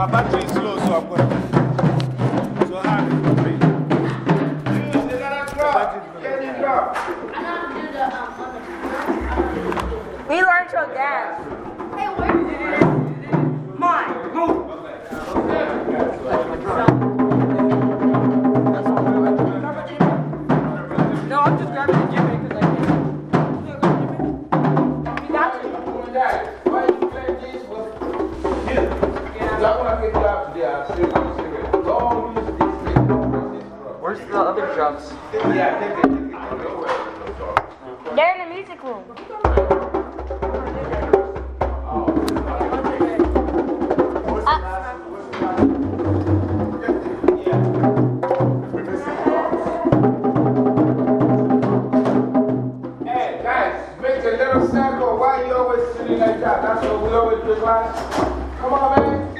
My battery is slow, so I'm going to. So have it for me. You gotta drop. Get it drop. We learned your dad. I'm gonna get drop today. I'll show you the secret. Don't use this thing. Press this drop. Where's the other drums? Yeah, take it, take it. They're in the music room. Hey, guys, make a little circle. Why you always sitting like that? That's what we always do, man. Come on, man.